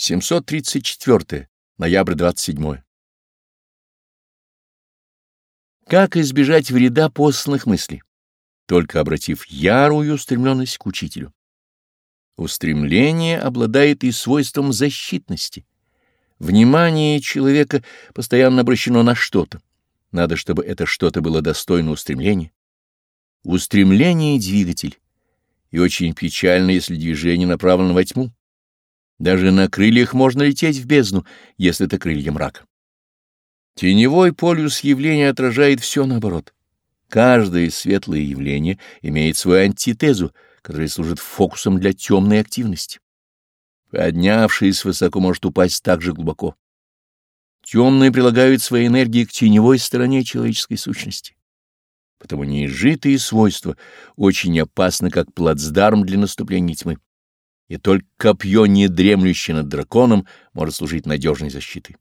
734. Ноябрь 27. Как избежать вреда посланных мыслей? Только обратив ярую устремленность к учителю. Устремление обладает и свойством защитности. Внимание человека постоянно обращено на что-то. Надо, чтобы это что-то было достойно устремления. Устремление — двигатель. И очень печально, если движение направлено во тьму. Даже на крыльях можно лететь в бездну, если это крылья мрака. Теневой полюс явления отражает все наоборот. Каждое светлое явление имеет свою антитезу, которая служит фокусом для темной активности. Поднявшись высоко, может упасть так же глубоко. Темные прилагают свои энергии к теневой стороне человеческой сущности. Потому неизжитые свойства очень опасны, как плацдарм для наступления тьмы и только копье, не дремлющее над драконом, может служить надежной защитой.